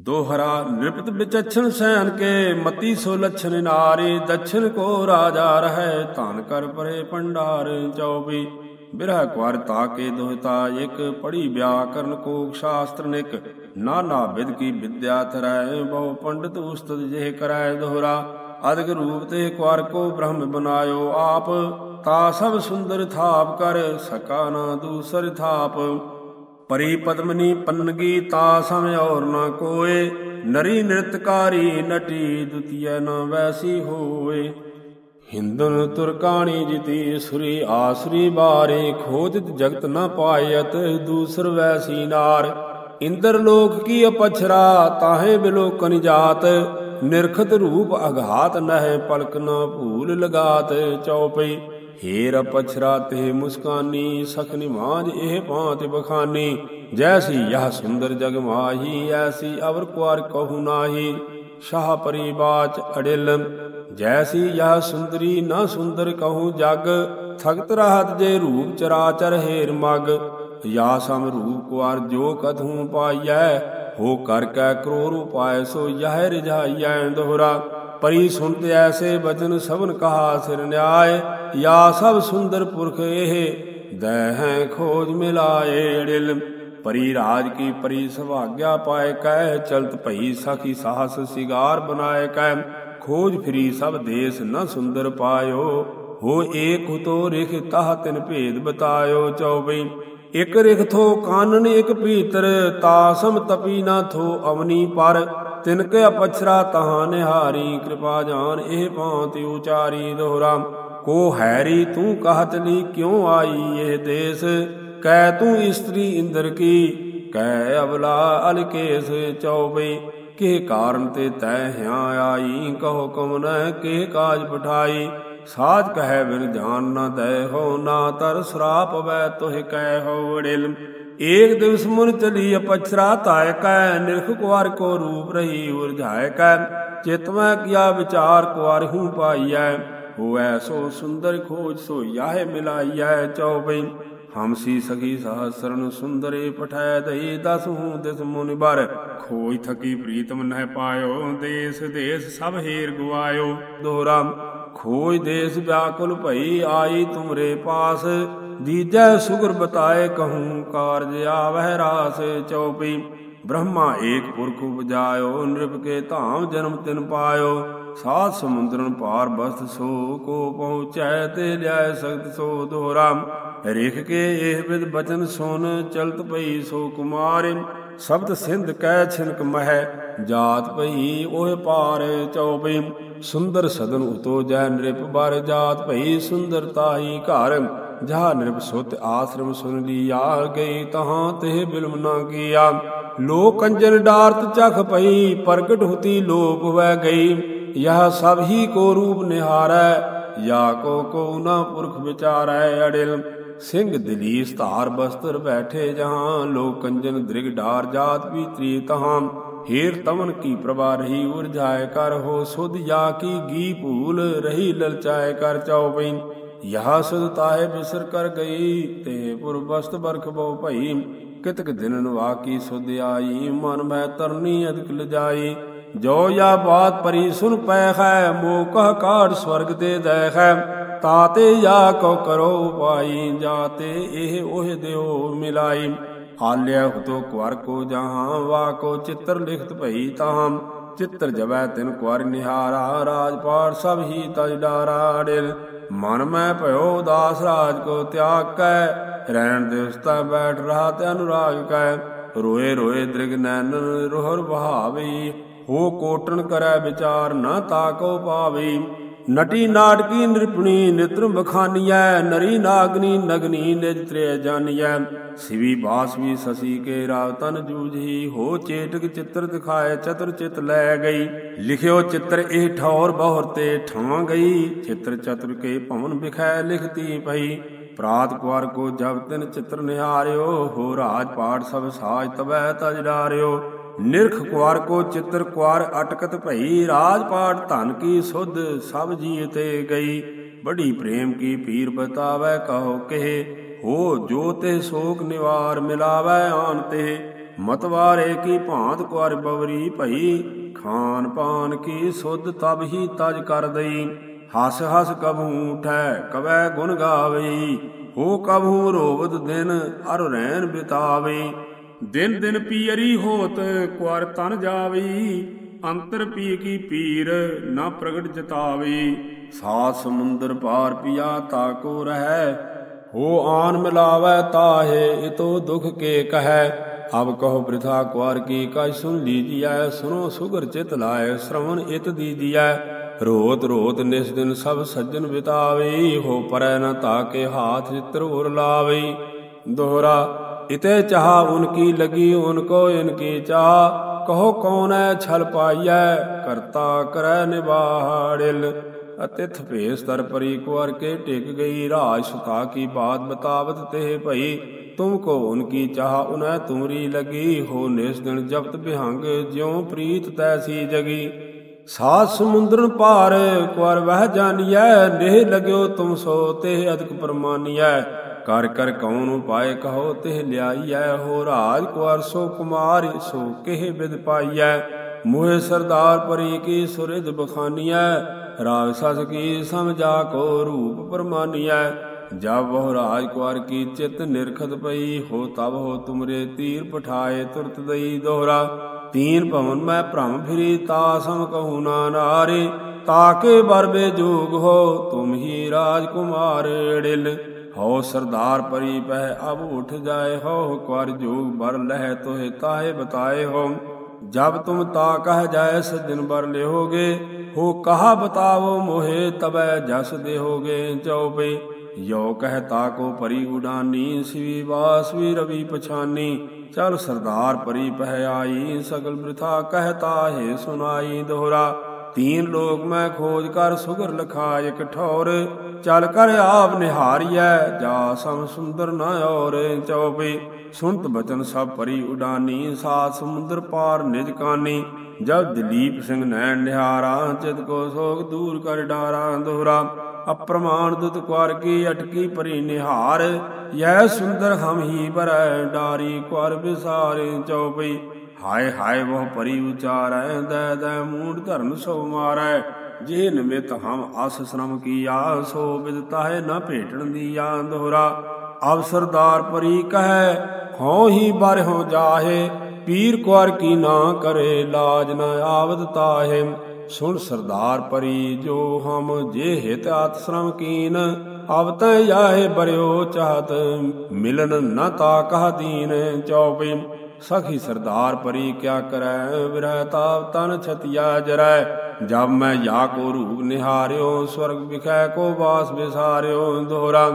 ਦੋਹਰਾ ਨਿਰਪਤ ਵਿਚਛਣ ਸੈਨ ਕੇ ਮਤੀ ਸੋ ਲਛਨ ਨਾਰੇ ਦਛਨ ਕੋ ਰਾਜਾ ਰਹੈ, ਧਨ ਕਰ ਪਰੇ ਪੰਡਾਰ ਚੌਬੀ ਬਿਰਹ ਕੁਾਰ ਤਾਕੇ ਦੋਹਤਾ ਇਕ, ਪੜੀ ਵਿਆਕਰਨ ਕੋਕ ਸ਼ਾਸਤਰ ਨਿਕ। ਨਾਨਾ ਵਿਦ ਕੀ ਵਿਦਿਆ ਤਰੈ ਬਹੁ ਪੰਡਤ ਉਸਤਤ ਜਿਹ ਕਰੈ ਦੋਹਰਾ। ਅਦਗ ਰੂਪ ਤੇ ਕੁਾਰ ਕੋ ਬ੍ਰਹਮ ਬਨਾਇਓ ਆਪ। ਤਾ ਸਭ ਸੁੰਦਰ ਥਾਪ ਕਰ, ਸਕਾ ਨਾ ਦੂਸਰ ਥਾਪ। ਪਰੀ ਪਦਮਨੀ ਪੰਨਗੀ ਤਾ ਸਮ ਔਰ ਨਾ ਕੋਏ, ਨਰੀ ਨਿਰਤਕਾਰੀ ਨਟੀ ਦੁਤੀਏ ਨ ਵੈਸੀ ਹੋਏ। ਹਿੰਦਨ ਤੁਰਕਾਣੀ ਜਿਤੀ ਸੁਰੀ ਆਸਰੀ ਬਾਰੇ ਖੋਜਤ ਜਗਤ ਨਾ ਪਾਇਤ ਦੂਸਰ ਵੈਸੀ ਨਾਰ। ਇੰਦਰ ਲੋਕ ਕੀ ਅਪਛਰਾ, ਤਾਹੇ ਬਿਲੋਕਨ ਜਾਤ। ਨਿਰਖਤ ਰੂਪ ਅਘਾਤ ਨਹਿ ਪਲਕ ਨਾ ਭੂਲ ਲਗਾਤ ਚਉਪਈ। ਹੇਰ ਪਛਰਾ ਤੇ ਮੁਸਕਾਨੀ, ਸਖਨੀ ਮਾਜ ਇਹ ਪਾਂਤ ਬਖਾਨੀ। ਜੈਸੀ ਯਹ ਸੁੰਦਰ ਜਗ ਮਾਹੀ, ਐਸੀ ਅਵਰ ਕੁਾਰ ਕਹੂ ਨਾਹੀ। ਸ਼ਾਹ ਪਰੀ ਅੜਿਲ, ਜੈਸੀ ਯਹ ਸੁੰਦਰੀ ਨਾ ਸੁੰਦਰ ਕਹੂ ਜਗ। ਥਗਤ ਰਹਤ ਜੇ ਰੂਪ ਚਰਾਚਰ ਹੇਰ ਮਗ। ਯਾ ਸਮ ਰੂਪ ਕੁਾਰ ਜੋ ਕਥੂ ਪਾਈਐ, ਹੋ ਕਰ ਕੈ ਕਰੋਰ ਉਪਾਇ ਸੋ ਯਹ ਰਜਾਈਐ ਦੋਹਰਾ। ਪਰੀ ਸੁਣਤ ਐਸੇ ਬਚਨ ਸਭਨ ਕਹਾ ਸਿਰ ਨਿਆਏ, ਯਾ ਸਭ ਸੁੰਦਰ ਪੁਰਖ ਇਹ, ਦਹਿ ਖੋਜ ਮਿਲਾਏ ਅੜਿਲ ਪਰੀ ਰਾਜ ਕੀ ਪਰੀ ਸੁਭਾਗਿਆ ਪਾਏ ਕਹਿ ਚਲਤ ਭਈ ਸਖੀ ਸਾਹਸ ਸਿਗਾਰ ਬਨਾਏ ਕਹਿ ਖੋਜ ਫਰੀ ਸਭ ਦੇਸ ਨ ਸੁੰਦਰ ਪਾਇਓ, ਹੋ ਏਕ ਹੁਤੋ ਰਿਖ ਤਹ ਤਿਨ ਭੇਦ ਬਤਾਇਓ ਚੌਬਈ ਇਕ ਰਿਖ ਥੋ ਕਾਨਨ ਇਕ ਭੀਤਰ ਤਾਸਮ ਤਪੀ ਨਾ ਥੋ ਅਵਨੀ ਪਰ। ਤਿਨ ਕੇ ਅਪਛਰਾ ਤਹਾਂ ਨਿਹਾਰੀ, ਕਿਰਪਾ ਜਾਨ ਇਹ ਭਾਂਤਿ ਉਚਾਰੀ ਦੋਹਰਾ। ਕੋ ਹੈਰੀ ਤੂੰ ਕਹਤ ਲਈ ਕਿਉ ਆਈ ਇਹ ਦੇਸ? ਕਹਿ ਤੂੰ ਇਸਤਰੀ ਇੰਦਰ ਕੀ? ਕਹਿ ਅਬਲਾ ਅਲਕੇਸ ਚੌਬਈ ਕੇ ਕਾਰਨ ਤੇ ਤੈ ਹਿਆ ਆਈ? ਕਹੋ ਕਮ ਨ ਕੇ ਕਾਜ ਪਠਾਈ? ਸਾਜ ਕਹੈ ਬਿਨ ਜਾਨ ਨਾ ਦੈ ਹੋ, ਨਾ ਤਰ ਸਰਾਪ ਵੈ ਤੋਹਿ ਕਹਿ ਹੋ ੜਿਲ ਏਕ ਦਿਵਸ ਮੁਨ ਚਲੀ ਅਪਛਰਾ ਧਾਇ ਨਿਰਖ ਕੁਾਰ ਕੋ ਰੂਪ ਰਹੀ ਉਰਝਾਇ ਕੈ ਕੀਆ ਵਿਚਾਰ ਕੁਾਰ ਹੂੰ ਪਾਈਐ, ਹੋਐ ਸੋ ਸੁੰਦਰ ਖੋਜ ਸੋ ਯਾਹੇ ਮਿਲਾਈਐ ਚੌਬਈ ਹਮਸੀ ਸਖੀ ਸਹਸਰਨ ਸੁੰਦਰੇ ਪਠਾਇ ਦਈ, ਦਸ ਹੂੰ ਦਿਸ ਮੁਨਿ ਬਰ, ਖੋਜ ਥਕੀ ਪ੍ਰੀਤਮ ਨਹਿ ਪਾਇਓ, ਦੇਸ ਦੇਸ ਸਭ ਹੀਰ ਗਵਾਇਓ ਦੋਹਰਾ, ਖੋਜ ਦੇਸ ਵਿਆਕੁਲ ਭਈ, ਆਈ ਤੁਮਰੇ ਪਾਸ ਦੀਜੈ ਸੁਗਰ ਬਤਾਏ ਕਹੂੰ, ਕਾਰਜ ਆਵਹਿ ਰਾਸ ਚਉਪਈ ਬ੍ਰਹਮਾ ਏਕ ਪੁਰਖ ਉਪਜਾਇਓ, ਨਿਰਭ ਕੇ ਧਾਮ ਜਨਮ ਤਿਨ ਪਾਇਓ। ਸਾਧ ਸਮੁੰਦਰਨ ਪਾਰ ਬਸਤ ਸੋ, ਕੋ ਪਹੁੰਚੈ ਤੇ ਲਿਆਇ ਸਖਤ ਸੋ ਦੋਹਰਾ। ਰਿਖ ਕੇ ਇਹ ਵਿਦ ਬਚਨ ਸੁਨ, ਚਲਤ ਪਈ ਸੋ ਕੁਮਾਰ। ਸ਼ਬਦ ਸਿੰਧ ਕਹਿ ਛਿਨਕ ਮਹਿ, ਜਾਤ ਪਈ ਉਹ ਪਾਰ ਚਉਪਈ ਸੁੰਦਰ ਸਦਨ ਉਤੋ ਜੈ ਨਿਰਪ ਬਰ ਜਾਤ ਭਈ ਸੁੰਦਰਤਾਈ ਘਰ। ਜਹਾ ਨਿਰਪ ਸੁਤ ਆਸ਼ਰਮ ਸੁਨ ਲੀਆ, ਗਈ ਤਹਾਂ ਤੇ ਬਿਲਮ ਨਾ ਕੀਆ। ਲੋਕ ਕੰਜਨ ਡਾਰਤ ਚਖ ਪਈ, ਪ੍ਰਗਟ ਹੁਤੀ ਲੋਪ ਵੈ ਗਈ। ਯਹ ਸਭ ਹੀ ਕੋ ਰੂਪ ਨਿਹਾਰੈ, ਯਾ ਕੋ ਕੋ ਨਾ ਪੁਰਖ ਵਿਚਾਰੈ ਅੜਿਲ। ਸਿੰਘ ਦਲੀਸ ਧਾਰ ਬਸਤਰ ਬੈਠੇ ਜਹਾਂ, ਲੋਕ ਕੰਜਨ ਦ੍ਰਿਗ ਡਾਰ ਜਾਤ ਵੀ ਤ੍ਰੀ ਤਹਾਂ। ਹੀਰ ਤਮਨ ਕੀ ਪ੍ਰਭਾ ਰਹੀ, ਉਰਝਾਏ ਕਰ ਹੋ ਸੁਧ ਜਾ ਕੀ ਗੀ ਭੂਲ ਰਹੀ, ਲਲਚਾਏ ਕਰ ਚਉਪਈ ਯਹਾ ਸੁਧ ਤਾਹੇ ਬਿਸਰ ਕਰ ਗਈ, ਤੇ ਪੁਰ ਬਸਤ ਬਰਖ ਬਉ ਭਈ, ਕਿਤਕ ਦਿਨ ਨਵਾ ਸੁਧ ਆਈ, ਮਨ ਮੈਂ ਤਰਨੀ ਅਦਕ ਲਜਾਈ। ਜੋ ਯਾ ਬਾਤ ਪਰੀ ਸੁਨ ਪੈ ਹੈ ਮੋ ਕਹ ਕਾੜ ਸਵਰਗ ਦੇ ਦੈ ਹੈ। ਤਾਤੇ ਯਾ ਕੋ ਕਰੋ ਉਪਾਈ ਜਾਤੇ ਇਹ ਉਹ ਦਿਓ ਮਿਲਾਈ। ਹਾਲਿਆ ਹੁਤੋ ਕੁਾਰ ਕੋ ਜਹਾਂ, ਵਾ ਕੋ ਚਿੱਤਰ ਲਿਖਤ ਭਈ ਤਾਹਮ। ਚਿੱਤਰ ਜਵੈ ਤਿਨ ਕੁਾਰ ਨਿਹਾਰਾ ਰਾਜਪਾਟ ਸਭ ਹੀ ਤਜ ਡਾਰਾ ਡਿਲ। ਮਨ ਮੈਂ ਭਇਓ ਉਦਾਸ ਰਾਜ ਕੋ ਤਿਆਗ ਕੈ, ਰਹਿਣ ਦਿਵਸਤਾ ਬੈਠ ਰਹਾ ਤੇ ਅਨੁਰਾਗ ਕੈ। ਰੋਏ ਰੋਏ ਦ੍ਰਿਗ ਨੈਨ ਰੋਹਰ ਬਹਾਵੀ ਹੋ ਕੋਟਣ ਕਰੈ ਵਿਚਾਰ ਨਾ ਤਾਕੋ ਪਾਵੀ। ਨਟੀ ਨਾਟਕੀ ਨਿਰਪਣੀ ਨਿਤਰ ਬਖਾਨੀਐ ਨਰੀ ਨਾਗਨੀ ਨਗਨੀ ਨਿਜ ਤ੍ਰੇ ਜਾਨੀਐ। ਸਿਵੀ ਬਾਸਵੀ ਸਸੀ ਕੇ ਰਾਵ ਤਨ ਜੂਝੀ, ਹੋ ਚੇਟਕ ਚਿੱਤਰ ਦਿਖਾਏ, ਚਤਰ ਚਿਤ ਲੈ ਗਈ। ਲਿਖਿਓ ਚਿੱਤਰ ਇਹ ਠੌਰ ਬਹੁਰ ਤੇ ਠਾਂ ਗਈ, ਚਿੱਤਰ ਚਤੁਰ ਕੇ ਭਵਨ ਵਿਖੈ ਲਿਖਤੀ ਪਈ। ਪ੍ਰਾਤ ਕੁਾਰ ਕੋ ਜਬ ਤਿਨ ਚਿੱਤਰ ਨਿਹਾਰਿਓ, ਹੋ ਰਾਜ ਪਾਠ ਸਭ ਸਾਜ ਤਬੈ ਤਜ ਡਾਰਿਓ। ਨਿਰਖ ਕੁਾਰ ਕੋ ਚਿੱਤਰ ਕੁਾਰ ਅਟਕਤ ਭਈ ਰਾਜ ਪਾਠ ਧਨ ਕੀ ਸੁਧ ਸਭ ਜੀਏ ਤੇ ਗਈ। ਬੜੀ ਪ੍ਰੇਮ ਕੀ ਪੀਰ ਬਤਾਵੇ ਕਹੋ ਕਹੇ, ਹੋ ਜੋ ਤੇ ਸੋਕ ਨਿਵਾਰ ਮਿਲਾਵੇ ਆਨ ਤੇ। ਮਤਵਾਰੇ ਕੀ ਭਾਂਤ ਕੁਾਰ ਬਵਰੀ ਭਈ, ਖਾਨ ਪਾਨ ਕੀ ਸੁਧ ਤਬ ਹੀ ਤਜ ਕਰ ਦਈ। ਹਸ ਹਸ ਕਬੂ ਉਠੈ, ਕਵੈ ਗੁਣ ਗਾਵਈ। ਹੋ ਕਬੂ ਰੋਵਤ ਦਿਨ, ਅਰ ਰੈਨ ਬਿਤਾਵੇ ਦਿਨ ਦਿਨ ਪੀਰੀ ਹੋਤ ਕੁਾਰ ਤਨ ਜਾਵਈ ਅੰਤਰ ਪੀ ਕੀ ਪੀਰ ਨਾ ਪ੍ਰਗਟ ਜਤਾਵੀ। ਸਾਤ ਸਮੁੰਦਰ ਪਾਰ ਪਿਆ ਤਾ ਕੋ ਰਹਿ, ਹੋ ਆਨ ਮਿਲਾਵੈ ਤਾਹੇ, ਇਤੋ ਦੁਖ ਕੇ ਕਹੈ। ਅਬ ਕਹੋ ਬ੍ਰਿਥਾ ਕੁਾਰ ਕੀ ਕਛ ਸੁਨ ਲੀਜੀਐ, ਸੁਨੋ ਸੁਗਰ ਚਿਤ ਲਾਏ ਸ਼ਰਵਣ ਇਤ ਦੀਜੀਐ। ਰੋਤ ਰੋਤ ਨਿਸ ਦਿਨ ਸਭ ਸੱਜਣ ਬਿਤਾਵੇ, ਹੋ ਪਰੈ ਨ ਤਾਕੇ ਹਾਥ ਚਿਤਰ ਉਰ ਲਾਵੇ। ਦੋਹਰਾ ਇਤੇ ਚਾਹ ਉਨਕੀ ਲਗੀ ਉਨਕੋ ਇਨਕੀ ਚਾਹ। ਕਹੋ ਕੌਣ ਹੈ ਛਲ ਪਾਈਐ, ਕਰਤਾ ਕਰੈ ਨਿਬਾੜਿਲ ਅਤਿਥ ਭੇਸ ਤਰ ਪਰੀ ਕੁਰ ਕੇ ਟਿਕ ਗਈ, ਰਾਜ ਸੁਤਾ ਕੀ ਬਾਤ ਬਤਾਵਤ ਤੇ ਭਈ। ਤੁਮ ਕੋ ਉਨਕੀ ਚਾਹ, ਉਨੈ ਤੁਮਰੀ ਲਗੀ, ਹੋ ਨਿਸ ਦਿਨ ਜਪਤ ਬਿਹੰਗ ਜਿਉ ਪ੍ਰੀਤ ਤੈਸੀ ਜਗੀ। ਸਾਤ ਸਮੁੰਦਰਨ ਪਾਰ ਕੁਰ ਵਹਿ ਜਾਣੀਐ ਦੇਹ ਲਗਿਓ ਤੁਮ ਸੋ, ਤੇ ਅਦਕ ਪਰਮਾਨੀਐ। ਕਰ ਕਰ ਕੌਣ ਉਪਾਏ ਕਹੋ ਤਿਹ ਲਿਆਈਐ, ਹੋ ਰਾਜ ਕੁਰ ਸੋ ਕੁਮਾਰ ਸੋ ਕਿਹ ਬਿਦ ਪਾਈਐ। ਮੋਹਿ ਸਰਦਾਰ ਪਰੀ ਕੀ ਸੁਰਿਦ ਬਖਾਨੀਐ, ਰਾਗ ਸਸ ਕੀ ਸਮਝਾ ਕੋ ਰੂਪ ਪਰਮਾਨੀਐ। ਜਬ ਬਹੁ ਰਾਜ ਕੁਾਰ ਕੀ ਚਿਤ ਨਿਰਖਤ ਪਈ, ਹੋ ਤਬ ਹੋ ਤੁਮਰੇ ਤੀਰ ਪਠਾਏ ਤੁਰਤ ਦਈ ਦੋਹਰਾ। ਤੀਨ ਭਵਨ ਮੈਂ ਭ੍ਰਮ ਫਿਰੀ, ਤਾ ਸਮ ਕਹੂ ਨਾ ਨਾਰੇ। ਤਾਕੇ ਬਰਬੇ ਜੋਗ ਹੋ, ਤੁਮ ਹੀ ਰਾਜ ੜਿਲ ਹਉ ਸਰਦਾਰ ਪਰੀ ਪਹਿ ਅਬ ਉਠ ਜਾਏ ਹੋ ਕੁਰ ਜੋਗ ਬਰ ਲਹਿ ਤੋਹਿ ਤਾਹੇ ਬਤਾਏ ਹੋ। ਜਬ ਤੁਮ ਤਾ ਕਹ ਜਾਏ ਸਜਨ ਬਰ ਲਿਓਗੇ ਹੋ ਕਹਾ ਬਤਾਵੋ ਮੋਹਿ, ਤਬੈ ਜਸ ਦੇਹੋਗੇ ਚਉਪਈ ਯੋ ਕਹਿ ਤਾਕੋ ਪਰੀ ਉਡਾਨੀ, ਸਿਵੀ ਵਾਸ ਵੀ ਰਵੀ ਪਛਾਨੀ। ਚਲ ਸਰਦਾਰ ਪਰੀ ਪਹਿ ਆਈ, ਸਗਲ ਬ੍ਰਿਥਾ ਕਹਤਾ ਹੈ ਸੁਨਾਈ ਦੋਹਰਾ। ਤੀਨ ਲੋਕ ਮੈਂ ਖੋਜ ਕਰ ਸੁਗਰ ਲਖਾ ਇਕ ਚਲ ਕਰ ਆਪ ਨਿਹਾਰੀਐ ਜਾ ਸਮ ਸੁੰਦਰ ਨ ਔਰ ਚਉਪਈ ਸੁਨਤ ਬਚਨ ਸਭ ਪਰੀ ਉਡਾਨੀ ਸਾਤ ਸਮੁੰਦਰ ਪਾਰ ਨਿਜ ਕਾਨੀ ਜਬ ਦਲੀਪ ਸਿੰਘ ਨੈਣ ਨਿਹਾਰਾ ਚਿਤ ਕੋ ਸੋਗ ਦੂਰ ਕਰ ਡਾਰਾ ਦੋਹਰਾ ਅਪਰਮਾਨ ਦੁਤ ਕੁਾਰ ਕੀ ਅਟਕੀ ਪਰੀ ਨਿਹਾਰ ਯੈ ਸੁੰਦਰ ਹਮ ਹੀ ਬਰੈ ਡਾਰੀ ਕੁਾਰ ਵਿਸਾਰੇ ਚਉਪਈ ਹਾਏ ਹਾਏ ਬਹੁ ਪਰੀ ਉਚਾਰੈ, ਦੈ ਦੈ ਮੂੜ ਧਰਨ ਸੋ ਮਾਰੈ। ਜੇ ਨਿਮਿਤ ਹਮ ਅਸ ਸ਼ਰਮ ਕੀਆ ਸੋ ਬਿਦਤਾ ਹੈ ਨਾ ਭੇਟਣ ਦੀ ਆ ਦੋਹਰਾ। ਅਬ ਪਰੀ ਕਹੈ, ਹਉ ਹੀ ਬਰ ਹੋ ਜਾਹੇ, ਪੀਰ ਕੁਾਰ ਕੀ ਨਾ ਕਰੇ, ਲਾਜ ਨ ਆਵਦ ਤਾਹੇ। ਸੁਣ ਸਰਦਾਰ ਪਰੀ, ਜੋ ਹਮ ਜੇ ਹਿਤ ਆਤ ਸ਼ਰਮ ਕੀਨ ਅਬ ਜਾਹੇ ਬਰਿਓ ਚਾਹਤ ਮਿਲਨ ਨ ਤਾ ਕਹ ਦੀਨ ਚੌਪਈ ਸਖੀ ਸਰਦਾਰ ਪਰੀ ਕਿਆ ਕਰੈ? ਵਿਰਹ ਤਾਪ ਤਨ ਛਤਿਆ ਜਰੈ। ਜਬ ਮੈਂ ਜਾ ਕੋ ਰੂਪ ਨਿਹਾਰਿਓ, ਸਵਰਗ ਵਿਖੈ ਕੋ ਬਾਸ ਵਿਸਾਰਿਓ ਦੋਹਰਾ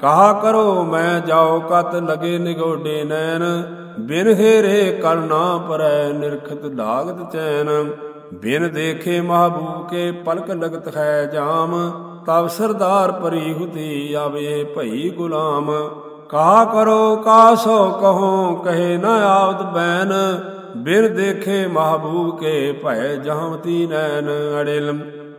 ਕਹਾ ਕਰੋ ਮੈਂ ਜਾਓ ਕਤ ਲਗੇ ਨਿਗੋਡੇ ਨੈਣ। ਬਿਨ ਹੇਰੇ ਕਲ ਨਾ ਪਰੈ, ਨਿਰਖਤ ਲਾਗਤ ਚੈਨ। ਬਿਨ ਦੇਖੇ ਮਹਬੂਬ ਕੇ ਪਲਕ ਲਗਤ ਹੈ ਜਾਮ। ਤਬ ਸਰਦਾਰ ਪਰੀ ਹੁਤੀ ਆਵੇ ਭਈ ਗੁਲਾਮ। ਕਹਾ ਕਰੋ ਕਾਸੋ ਕਹੋ, ਕਹੇ ਨ ਆਵਤ ਬੈਨ। ਬਿਨ ਦੇਖੇ ਮਹਬੂਬ ਕੇ ਭੈ ਜਹਮਤੀ ਨੈਣ। ਅੜਿਲ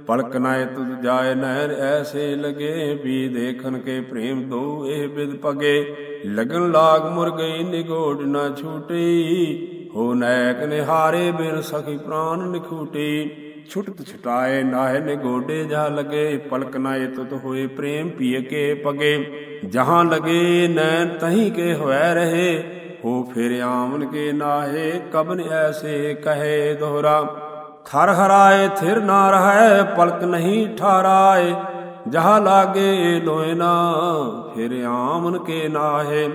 ਪਲਕ ਨਾਏ ਤੁਧ ਜਾਏ ਨੈਣ, ਐਸੇ ਲਗੇ। ਵੀ ਦੇਖਨ ਕੇ ਪ੍ਰੇਮ ਦੋ ਇਹ ਬਿਦ ਪਗੇ। ਲਗਨ ਲਾਗ ਮੁਰ ਗਈ ਨਿਗੋੜ ਨਾ ਛੂਟੀ। ਹੋ ਨੈਕ ਨਿਹਾਰੇ ਬਿਨ ਸਖੀ ਪ੍ਰਾਨ ਨਿਖੂਟੀ। ਛੁਟਤ ਛਟਾਏ ਨਾਹਿ ਨਿਗੋਡੇ ਜਾ ਲਗੇ। ਪਲਕ ਨਾਏ ਤੁਤ ਹੋਏ ਪ੍ਰੇਮ ਪੀਏ ਕੇ ਪਗੇ। ਜਹਾਂ ਲਗੇ ਨੈਣ ਤਹੀਂ ਕੇ ਹੋਇ ਰਹੇ, ਹੋ ਫਿਰ ਆਮਨ ਕੇ ਨਾਹੇ ਕਬਨ ਐਸੇ ਕਹੇ ਦੋਹਰਾ। ਥਰ ਹਰਾਏ ਥਿਰ ਨਾ ਰਹੈ, ਪਲਕ ਨਹੀਂ ਠਾਰਾਏ, ਜਹਾਂ ਲਾਗੇ ਲੋਏ ਨਾ, ਫਿਰ ਆਮਨ ਕੇ ਨਾਹੇ।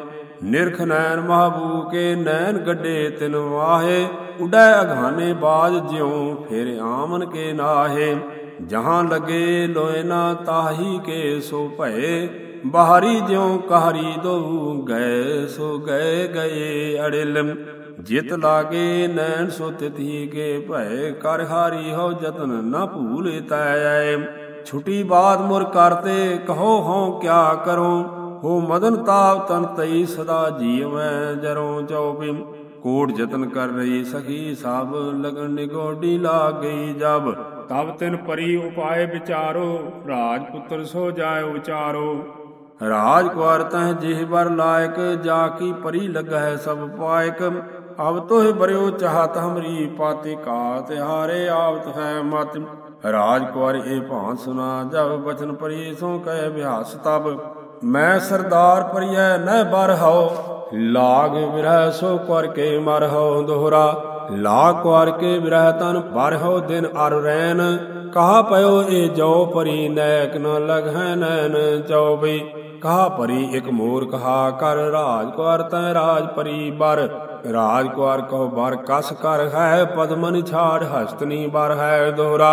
ਨਿਰਖ ਨੈਣ ਮਹਬੂ ਕੇ ਨੈਣ ਗੱਡੇ ਤਿਨ ਵਾਹੇ, ਉਡੈ ਅਘਾਨੇ ਬਾਜ ਜਿਉ, ਫਿਰ ਆਮਨ ਕੇ ਨਾਹੇ। ਜਹਾਂ ਲਗੇ ਲੋਏ ਨਾ, ਤਾਹੀ ਕੇ ਸੋ ਭਏ ਬਾਹਰੀ ਜਿਉ ਕਹਰੀ ਦੋ ਗਏ, ਸੋ ਗਏ ਗਏ ਅੜਿਲ। ਜਿਤ ਲਾਗੇ ਨੈਣ ਸੋ ਤਿਥੀ ਕੇ ਭੈ ਕਰ ਹਾਰੀ ਹੋ ਜਤਨ ਨਾ ਭੂਲੇ ਤੈ ਛੁਟੀ ਬਾਤ ਮੁਰ ਕਰਤੇ, ਕਹੋ ਹਉ ਕਿਆ ਕਰੋ? ਹੋ ਮਦਨ ਤਾਪ ਤਨ ਤਈ ਸਦਾ ਜੀਵੈ ਜਰੋਂ ਚਉਪਿ ਕੋਟ ਯਤਨ ਕਰ ਰਹੀ ਸਖੀ ਸਭ ਲਗਨ ਨਿਗੋਡੀ ਲਾ ਗਈ ਜਬ। ਤਬ ਤਿਨ ਪਰੀ ਉਪਾਏ ਵਿਚਾਰੋ, ਰਾਜ ਪੁੱਤਰ ਸੋ ਜਾਏ ਵਿਚਾਰੋ ਰਾਜ ਕੁਾਰ ਤਹ ਜਿਹ ਬਰ ਲਾਇਕ, ਜਾ ਕੀ ਪਰੀ ਲਗਹਿ ਸਭ ਪਾਇਕ। ਅਬ ਤੋਹਿ ਬਰਿਓ ਚਾਹਤ ਹਮਰੀ ਪਾਤੀ ਕਾ ਤਿਹਾਰੇ ਆਵਤ ਹੈ ਮਤ। ਰਾਜ ਕੁਾਰ ਇਹ ਭਾਂ ਸੁਨਾ ਜਬ ਬਚਨ ਪਰੀ ਸੋ ਕਹਿ ਵਿਹਾਸ ਤਬ। ਮੈਂ ਸਰਦਾਰ ਪਰਿਐ ਨਹਿ ਬਰ ਹਉ, ਲਾਗ ਵਿਰਹ ਸੋ ਕਰ ਕੇ ਮਰ ਹਉ ਦੋਹਰਾ। ਲਾਗ ਕੁਾਰ ਕੇ ਵਿਰਹ ਤਨ ਭਰ ਹਉ ਦਿਨ ਅਰ ਰੈਨ। ਕਹਾ ਪਇਓ ਇਹ ਜੋ ਪਰੀ ਨੈਕ ਨ ਲਗਹਿ ਨੈਨ ਚਉਬਈ ਕਹਾ ਪਰੀ ਇਕ ਮੋਰ ਕਹਾ ਕਰ, ਰਾਜ ਕੁਾਰ ਤੈ ਰਾਜ ਪਰੀ ਬਰ। ਰਾਜ ਕੁਾਰ ਕਹੋ ਬਰ, ਕਸ ਕਰ ਹੈ ਪਦਮਨ ਛਾੜ ਹਸਤਨੀ ਬਰ ਹੈ ਦੋਹਰਾ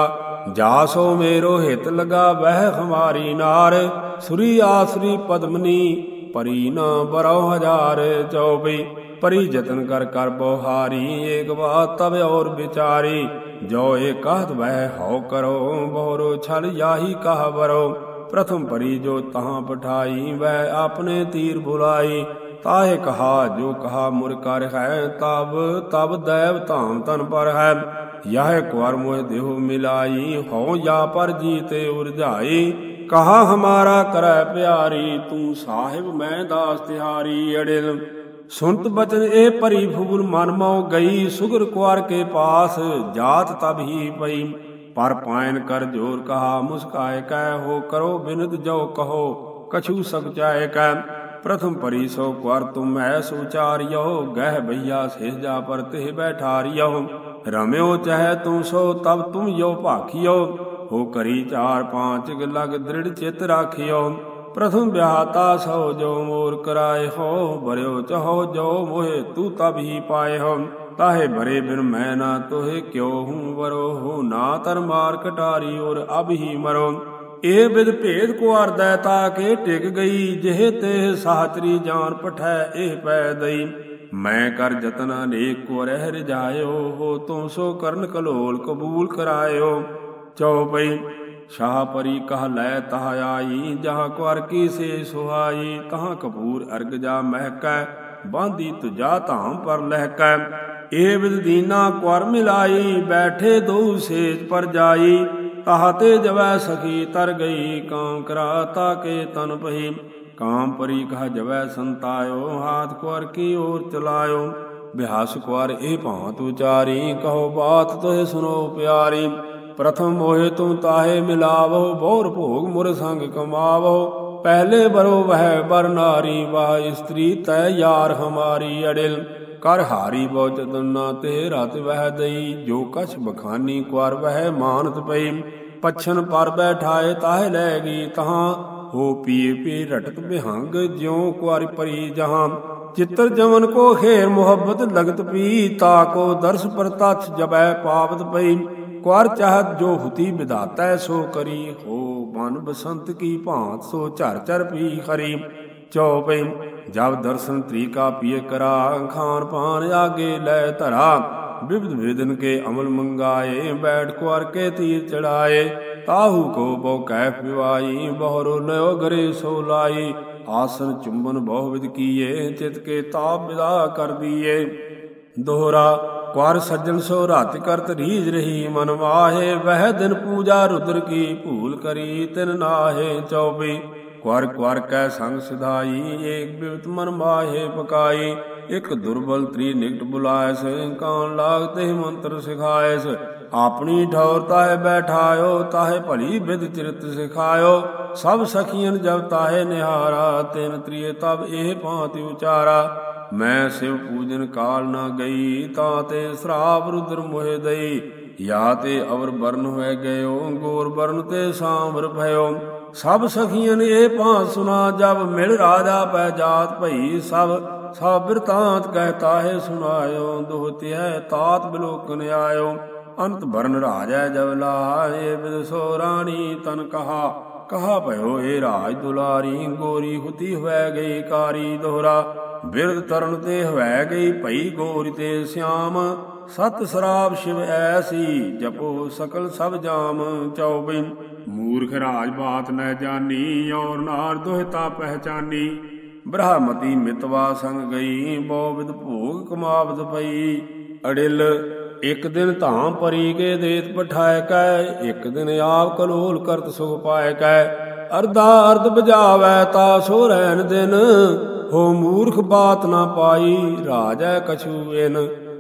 ਜਾ ਸੋ ਮੇਰੋ ਹਿਤ ਲਗਾ ਵਹਿ ਹਮਾਰੀ ਨਾਰ। ਸੁਰੀ ਆਸਰੀ ਪਦਮਨੀ ਪਰੀ ਨਾ ਬਰੋ ਹਜ਼ਾਰ ਚੌਬੀ ਪਰੀ ਜਤਨ ਕਰ ਕਰ ਬੋਹਾਰੀ, ਏਕ ਬਾਤ ਤਬ ਔਰ ਵਿਚਾਰੀ। ਜੋ ਏ ਕਹਤ ਵਹਿ ਹਉ ਕਰੋ, ਬੋਰੋ ਛਲ, ਯਾਹੀ ਕਹ ਬਰੋ ਪ੍ਰਥਮ ਪਰੀ ਜੋ ਤਹਾਂ ਪਠਾਈ, ਵਹਿ ਆਪਣੇ ਤੀਰ ਬੁਲਾਈ। ਤਾਹੇ ਕਹਾ, ਜੋ ਕਹਾ ਮੁਰ ਕਰ ਹੈ, ਤਬ ਤਬ ਦੇਵ ਧਾਮ ਤਨ ਪਰ ਹੈ। ਯਹ ਕੁਰ ਮੋਹ ਦੇਹੁ ਮਿਲਾਈ, ਹਉ ਜਾ ਪਰ ਜੀਤੇ ਉਰਝਾਈ। ਕਹਾ, ਹਮਾਰਾ ਕਰੈ ਪਿਆਰੀ, ਤੂੰ ਸਾਹਿਬ ਮੈਂ ਦਾਸ ਤਿਹਾਰੀ, ਅੜਿਲ। ਸੁਨਤ ਬਚਨ ਇਹ ਪਰੀ ਫੂਲ ਮਨ ਮਉ ਗਈ, ਸੁਗਰ ਕੁਾਰ ਕੇ ਪਾਸ, ਜਾਤ ਤਬ ਹੀ ਪਈ। ਪਰ ਪਾਇਨ ਕਰ ਜੋਰ ਕਹਾ ਮੁਸਕਾਏ ਕਹਿ ਹੋ ਕਰੋ ਬਿਨਤ ਜੋ ਕਹੋ ਕਛੂ ਸਭ ਚਾਏ ਕਹਿ ਪ੍ਰਥਮ ਪਰੀ ਸੋ ਕੁਾਰ ਤੁਮ ਐਸ ਉਚਾਰਿਓ ਗਹਿ ਭਈਆ ਸੇਜਾ ਪਰ ਤੇ ਬੈਠਾਰਿਓ ਰਮਿਓ ਚਹਿ ਤੂੰ ਸੋ ਤਬ ਤੁਮ ਯੋ ਭਾਖਿਓ ਹੋ ਕਰੀ ਚਾਰ ਪਾਂਚ ਲਗ ਦ੍ਰਿੜ ਚਿਤ ਰਾਖਿਓ ਪ੍ਰਥਮ ਵਿਆਹਤਾ ਸੋ ਜੋ ਮੋਰ ਕਰਾਏ ਹੋ ਬਰਿਓ ਚਹੋ ਜੋ ਮੋਹਿ ਤੂ ਤਬ ਹੀ ਪਾਏ ਹੋ ਤਾਹੇ ਬਰੇ ਬਿਨ ਮੈਂ ਨਾ ਤੋਹਿ ਕਿਉ ਹੂੰ ਵਰੋ? ਹੋ ਨਾ ਤਰ ਮਾਰ ਕਟਾਰੀ ਔਰ ਅਬ ਹੀ ਮਰੋ। ਇਹ ਬਿਦ ਭੇਦ ਕੋ ਅਰਦੈ ਤਾ ਕੇ ਟਿਕ ਗਈ, ਜਿਹ ਤੇ ਸਾਚਰੀ ਜਾਨ ਪਠੈ ਇਹ ਪੈ ਦਈ। ਮੈਂ ਕਰ ਜਤਨ ਅਨੇਕ ਕੋ ਰਹਿ ਰਜਾਇਓ ਹੋ ਤੂੰ ਸੋ ਕਰਨ ਕਲੋਲ ਕਬੂਲ ਕਰਾਇਓ। ਚਉਪਈ ਸ਼ਾਹ ਪਰੀ ਕਹ ਲੈ ਤਹ ਆਈ, ਜਹਾਂ ਕੁਰ ਕੀ ਸੇ ਸੁਹਾਈ ਤਹਾਂ ਕਪੂਰ ਅਰਗ ਜਾ ਮਹਿਕੈ, ਬਾਂਦੀ ਤੁਜਾ ਧਾਮ ਪਰ ਲਹਿਕੈ। ਏ ਵਿਦ ਦੀਨਾ ਕੁਰ ਮਿਲਾਈ, ਬੈਠੇ ਦੋ ਸੇਜ ਪਰ ਜਾਈ ਤਾਹਤੇ ਜਵੈ ਸਖੀ, ਤਰ ਗਈ ਕਾਂ ਕਰਾਤਾ ਕੇ ਤਨ ਪਹੀ ਕਾਮ ਪਰੀ ਕਹ ਜਵੈ ਸੰਤਾਇਓ, ਹਾਥ ਕੁਰ ਕੀ ਔਰ ਚਲਾਇਓ। ਬਿਹਾਸ ਕੁਰ ਇਹ ਭਾਂਤ ਉਚਾਰੀ ਕਹੋ ਬਾਤ ਤੋਹਿ ਸੁਨੋ ਪਿਆਰੀ। ਪ੍ਰਥਮ ਮੋਹਿ ਤੁਮ ਤਾਹੇ ਮਿਲਾਵੋ, ਬੋਰ ਭੋਗ ਮੁਰ ਸੰਗ ਕਮਾਵੋ। ਪਹਿਲੇ ਬਰੋ ਵਹਿ ਬਰ ਨਾਰੀ ਵਾਹ ਇਸਤਰੀ ਤੈ ਯਾਰ ਹਮਾਰੀ ਅੜਿਲ। ਕਰ ਹਾਰੀ ਬਹੁ ਚਤਨਾ ਤੇ ਰਤ ਵਹਿ ਦਈ, ਜੋ ਕਛ ਬਖਾਨੀ ਕੁਰ ਵਹਿ ਮਾਨਤ ਪਈ। ਪਛਨ ਪਰ ਬੈਠਾਏ ਤਾਹ ਲੈ ਗਈ ਤਹਾਂ, ਹੋ ਪੀਏ ਪੀ ਰਟਤ ਬਿਹੰਗ ਜਿਉ ਕੁਾਰੀ ਪਰੀ ਜਹਾਂ। ਚਿੱਤਰ ਜਮਨ ਕੋ ਖੇਰ ਮੁਹੱਬਤ ਲਗਤ ਪੀ, ਤਾ ਕੋ ਦਰਸ ਪ੍ਰਤਛ ਜਬੈ ਪਾਵਤ ਪਈ। ਕੁਾਰ ਚਾਹਤ ਜੋ ਹੁਤੀ ਵਿਦਾਤਾ ਸੋ ਕਰੀ, ਹੋ ਮਨ ਬਸੰਤ ਕੀ ਭਾਂਤ ਸੋ ਝਰ ਝਰ ਪੀ ਖਰੀ। ਚਉਪਈ ਜਬ ਦਰਸ਼ਨ ਤਰੀਕਾ ਪੀਏ ਕਰਾ ਖਾਨ ਪਾਨ ਆਗੇ ਲੈ ਧਰਾ। ਵਿਵਧ ਵੇਦਨ ਕੇ ਅਮਲ ਮੰਗਾਏ, ਬੈਠ ਕੁਾਰ ਕੇ ਤੀਰ ਚੜਾਏ। ਤਾਹੂ ਕੋ ਬੋ ਕਹਿ ਪਿਵਾਈ ਬਹਰੋ ਨਯੋ ਗਰੇ ਸੋ ਲਾਈ। ਆਸਨ ਚੁੰਬਨ ਬਹੁ ਵਿਦ ਕੀਏ, ਚਿਤ ਕੇ ਤਾਪ ਵਿਦਾ ਕਰ ਦੀਏ। ਦੋਹਰਾ ਕੁਾਰ ਸੱਜਣ ਸੋ ਰਾਤ ਕਰਤ ਰੀਜ ਰਹੀ, ਮਨ ਵਾਹੇ, ਵਹਿ ਦਿਨ ਪੂਜਾ ਰੁਦਰ ਕੀ, ਭੂਲ ਕਰੀ ਤਿਨ ਨਾਹੇ ਚੌਬੀ ਕੁਾਰ ਕੁਾਰ ਕੈ ਸੰਗ ਸਿਧਾਈ, ਏਕ ਬਿਵਤ ਮਨ ਮਾਹੇ ਪਕਾਈ। ਇਕ ਦੁਰਬਲ ਤ੍ਰੀ ਨਿਕਟ ਬੁਲਾਇਸ ਕਾਨ ਲਾਗ ਤੇ ਮੰਤਰ ਸਿਖਾਇਸ। ਆਪਣੀ ਠੌਰ ਤਾਹੇ ਬੈਠਾਇਓ, ਤਾਹੇ ਭਲੀ ਬਿਦ ਚਿਰਤ ਸਿਖਾਇਓ। ਸਭ ਸਖੀਆਂ ਜਬ ਤਾਹੇ ਨਿਹਾਰਾ, ਤਿਨ ਤ੍ਰਿਏ ਤਬ ਇਹ ਭਾਂਤਿ ਉਚਾਰਾ। ਮੈਂ ਸਿਵ ਪੂਜਨ ਕਾਲ ਨਾ ਗਈ, ਤਾਂ ਤੇ ਸਰਾਪ ਰੁਦਰ ਮੋਹਿ ਦਈ। ਯਾ ਤੇ ਅਵਰ ਬਰਨ ਹੋਇ ਗਇਓ, ਗੋਰ ਬਰਨ ਤੇ ਸਾਂਵਰ ਭਇਓ। ਸਭ ਸਖੀਆਂ ਇਹ ਭਾਂ ਸੁਨਾ ਜਬ ਮਿਲ ਰਾਜਾ ਪੈ ਜਾਤ ਭਈ ਸਭ ਸਭ ਬਿਰਤਾਂਤ ਕਹਿਤਾ ਹੈ ਸੁਨਾਇਓ ਦੋਹਤਿਐ ਤਾਤ ਬਿਲੋਕਨ ਆਇਓ ਅੰਤ ਬਰਨ ਰਾਜੈ ਜਬ ਲਾਏ ਬਿਦ ਰਾਣੀ ਤਨ ਕਹਾ ਕਹਾ ਭਇਓ ਏ ਰਾਜ ਦੁਲਾਰੀ, ਗੋਰੀ ਹੁਤੀ ਹੋਇ ਗਈ ਕਾਰੀ ਦੋਹਰਾ। ਬਿਰਧ ਤਰਨ ਤੇ ਹੋਇ ਗਈ ਭਈ ਗੋਰੀ ਤੇ ਸਿਆਮ, ਸਤ ਸਰਾਬ ਸ਼ਿਵ ਐਸੀ, ਜਪੋ ਸਕਲ ਸਭ ਜਾਮ ਚਉਬਈ ਮੂਰਖ ਰਾਜ ਬਾਤ ਨਹਿ ਜਾਨੀ, ਔਰ ਨਾਰ ਦੋਹਿਤਾ ਪਹਿਚਾਨੀ। ਬ੍ਰਹਮਤੀ ਮਿਤਵਾ ਸੰਗ ਗਈ ਬਹੁ ਵਿਦ ਭੋਗ ਕਮਾਵਤ ਪਈ। ਅੜਿਲ, ਇੱਕ ਦਿਨ ਧਾਮ ਪਰੀ ਕੇ ਦੇਤ ਪਠਾਇ ਕੈ, ਇੱਕ ਦਿਨ ਆਪ ਕਲੋਲ ਕਰਤ ਸੁਖ ਪਾਇ ਕੈ। ਅਰਧਾ ਅਰਧ ਬਜਾਵੈ ਤਾ ਸੋ ਰਹਿਣ ਦਿਨ, ਹੋ ਮੂਰਖ ਬਾਤ ਨਾ ਪਾਈ, ਰਾਜੈ ਕਛੂ ਇਨ।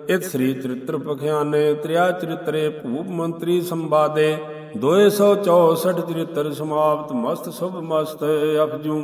ਇਤ ਸ੍ਰੀ ਚਰਿਤ੍ਰ ਪਖਿਆਨੇ, ਤ੍ਰਿਆ ਚਰਿਤਰੇ ਭੂਪ ਮੰਤਰੀ ਸੰਵਾਦੇ। 264 ਚਰਿਤ੍ਰ ਸਮਾਪਤ ਮਸਤ ਸੁਭ ਮਸਤ ਅਪਜੂ